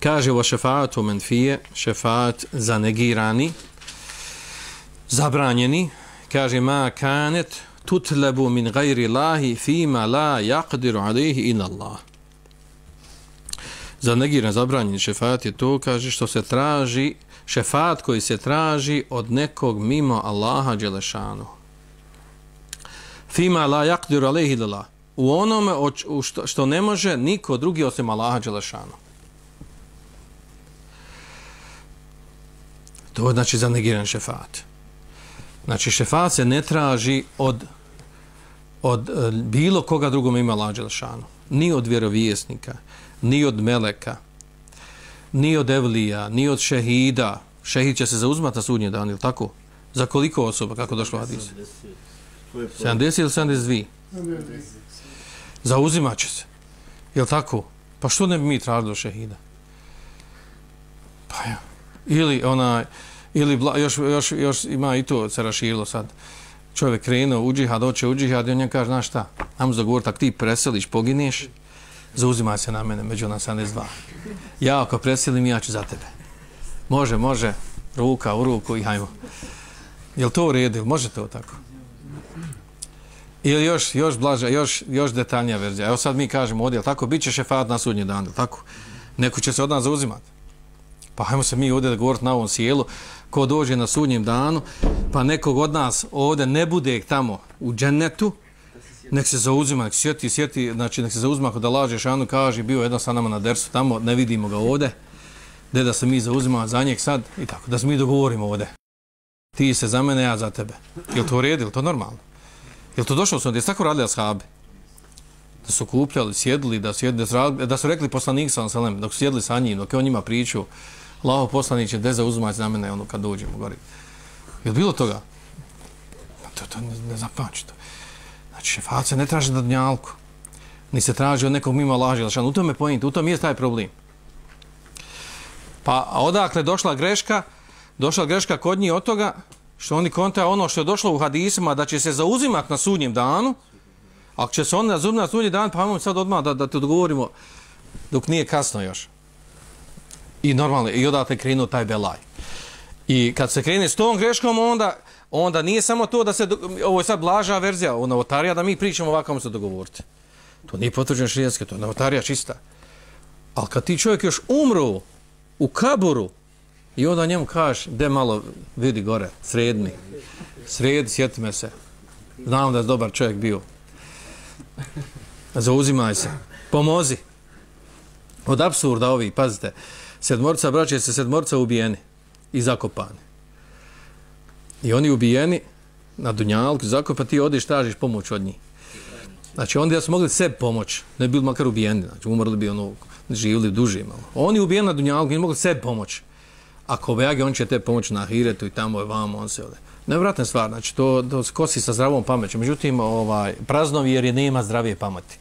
kaže o šefatu menfije, šefat za negirani, zabranjeni, kaže ma kanet tutlebu min gajri lahi fima la yaqdiru alihi in Allah. Za negiran zabranjeni šefat je to, kaže, što se traži, šefat koji se traži od nekog mimo Allaha Đelešanu. Fima la yaqdiru alihi in Allah. U onome što, što ne može niko drugi osim Allaha Đelešanu. To znači za negiran šefat. Znači šefat se ne traži od od e, bilo koga drugom ima lađe lešanu. Ni od vjerovijesnika, ni od meleka, ni od evlija, ni od šehida. Šehid će se zauzmati na sudnje dan, ili tako? Za koliko osoba, kako došlo Hadis? 70 ili 72? Zauzimat će se. Jel tako? Pa što ne bi mi tražili do šehida? Ili onaj, ili bla, još, još, još ima i to se raširilo sad čovjek krenuo u džihad, hoće u džihad i on njem kaže, znaš šta, nam zagovor, tak ti preseliš, pogineš, zauzimaj se na mene, među nas 72. Ja ako preselim, ja ću za tebe. Može, može, ruka u ruku i hajmo. Je to u redu? Može to tako? Ili još, još blaža, još, još detaljnija verzija. Evo sad mi kažemo ovdje, tako, bit će šefat na sudnji dan, tako? Neko će se od nas zauzimati. Pa hajmo se mi ovdje govoriti na ovom sjelu, ko dođe na sudnjem danu, pa nekog od nas ovdje ne bude tamo u džennetu, nek se zauzima, nek se sjeti, sjeti, znači nek se zauzima ako da laže šanu, kaže, bio jedan sa nama na dersu tamo, ne vidimo ga ovdje, gdje da se mi zauzima za njeg sad, i tako, da se mi dogovorimo ovdje. Ti se za mene, ja za tebe. Je to u redu, je to normalno? Je to došlo su, gdje su tako radili ashabi? Da su kupljali, sjedili, da su, jedli, da su rekli poslanik sa Anselem, dok su sjedili sa njim, dok je on njima pričao, Allaho poslaniće, gde zauzmać za mene ono kad dođemo gori. Je bilo toga? Pa to, to ne, ne zapamći to. Znači, šefat se ne traži na dnjalku. Ni se traži od nekog mimo laži. Znači, u tome pojent, u tom je taj problem. Pa odakle došla greška? Došla greška kod njih od toga što oni konta ono što je došlo u hadisima da će se zauzimat na sudnjem danu. Ako će se on zauzimati na sudnji dan, pa imamo sad odmah da, da te odgovorimo dok nije kasno još i normalno i odatle krenuo taj belaj. I kad se krene s tom greškom, onda onda nije samo to da se, ovo je sad blaža verzija, o novotarija, da mi pričamo ovako se dogovoriti. To nije potvrđeno širijanske, to je novotarija čista. Ali kad ti čovjek još umru u kaburu i onda njemu kažeš, de malo vidi gore, sredni, sredi, sjeti me se. Znam da je dobar čovjek bio. Zauzimaj se, pomozi. Od absurda ovi, pazite, sedmorca braće se sedmorca ubijeni i zakopani. I oni ubijeni na Dunjalku, zakopa, ti odiš, tražiš pomoć od njih. Znači, oni da su mogli sebi pomoć, ne bi bili makar ubijeni, znači, umrli bi ono, živili duže malo. Oni ubijeni na Dunjalku, ne mogli sebi pomoć. Ako Kobejage, on će te pomoć na Hiretu i tamo je vamo, on se ode. Nevratna stvar, znači, to, to kosi sa zdravom pamećom. Međutim, ovaj, praznovi jer je nema zdravije pameti.